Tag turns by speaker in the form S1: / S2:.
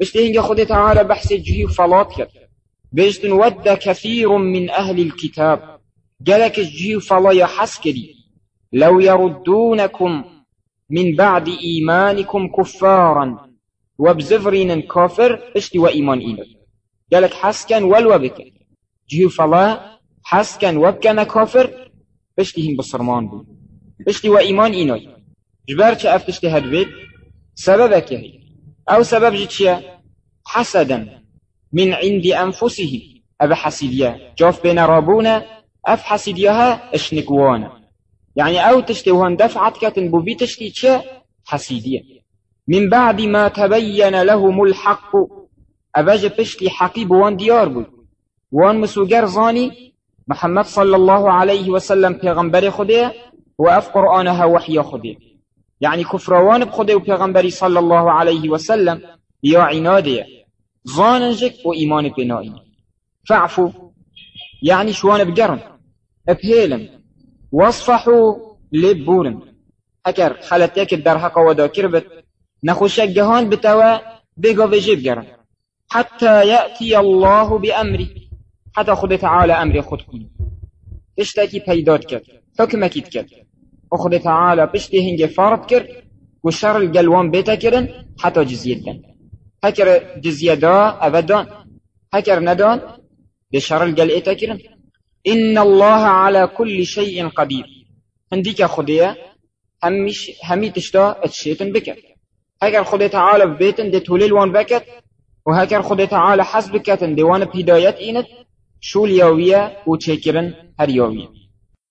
S1: بشتهنگ خود تعالى بحث جهي فلات كد بشتن ود كثير من أهل الكتاب. قالك جهي فلا يحس كدي لو يردونكم من بعد إيمانكم كفارا وبزفرين كافر اشتي وإيمان إيمان قالك حسكن والوبك جهي فلا حسكن وبكن كافر اشتي بصرمان بي اشتي وإيمان إيمان جبار چه افتشتي هدويد سببك هي أو سبب جي حسدا من عند أنفسهم. أبا حسيديا. جوف بين رابونا أف حسيديها اشنكوانا يعني أو تشتي وهن دفعت كتن بوبي تشتي چه حسيدية من بعد ما تبين لهم الحق اباج بشتي حقيب وان ديار بود. وان مسوگر زاني محمد صلى الله عليه وسلم پیغمبر خوده و اف قرآنها وحي خوده يعني كفروان بخده و پیغمبری صلى الله عليه وسلم يا عناده ظاننجك و ایمان بنائي فعفو. يعني شوان بقرن بهيلم واصفحوا لبورن اكر خلتك در حق ودا كربت نخوشك جهان بتوا بيقو بجيب جرن حتى يأتي الله بأمره حتى خد تعالى أمر خود کنی. تشتكي پیداد کرد. حکمکید کرد. خود تعالى بشتي هنگ فرض کرد و شر القلوان بيتا كرن حتى جزية دن. هكر جزية دا أبدا هكر ندان بشر القل إيتا كرن. إن الله على كل شيء قدير. هنديك خدية هميش همي تشتا أتشيتن بك. هكر خدي تعالى ببيتن دي توليل وان بكت وهكر خدي تعالى حسبكتن ديوان بهدايت إينت شو اليوية وتشكرن هر يوية